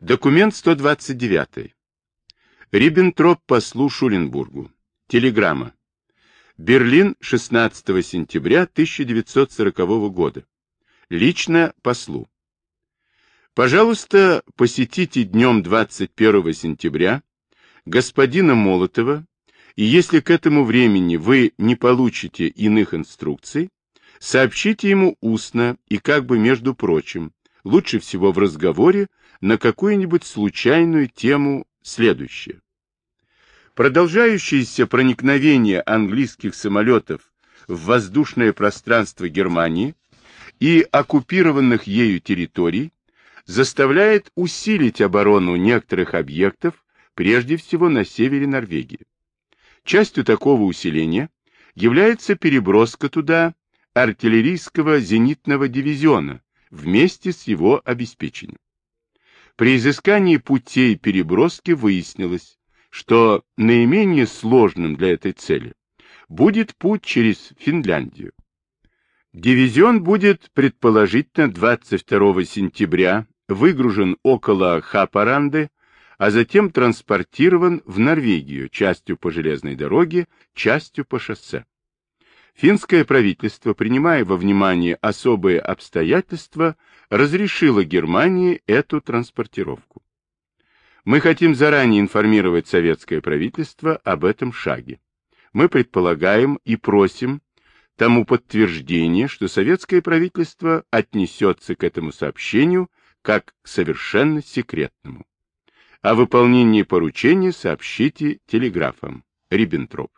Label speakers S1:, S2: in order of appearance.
S1: Документ 129. Риббентроп послу Шуленбургу. Телеграмма. Берлин, 16 сентября 1940 года. Лично послу. Пожалуйста, посетите днем 21 сентября господина Молотова, и если к этому времени вы не получите иных инструкций, сообщите ему устно и как бы между прочим, лучше всего в разговоре, на какую-нибудь случайную тему следующее. Продолжающееся проникновение английских самолетов в воздушное пространство Германии и оккупированных ею территорий заставляет усилить оборону некоторых объектов, прежде всего на севере Норвегии. Частью такого усиления является переброска туда артиллерийского зенитного дивизиона вместе с его обеспечением. При изыскании путей переброски выяснилось, что наименее сложным для этой цели будет путь через Финляндию. Дивизион будет, предположительно, 22 сентября выгружен около Хапаранды, а затем транспортирован в Норвегию, частью по железной дороге, частью по шоссе. Финское правительство, принимая во внимание особые обстоятельства, разрешило Германии эту транспортировку. Мы хотим заранее информировать советское правительство об этом шаге. Мы предполагаем и просим тому подтверждение, что советское правительство отнесется к этому сообщению как к совершенно секретному. О выполнении поручения сообщите телеграфом. Риббентроп.